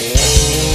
Música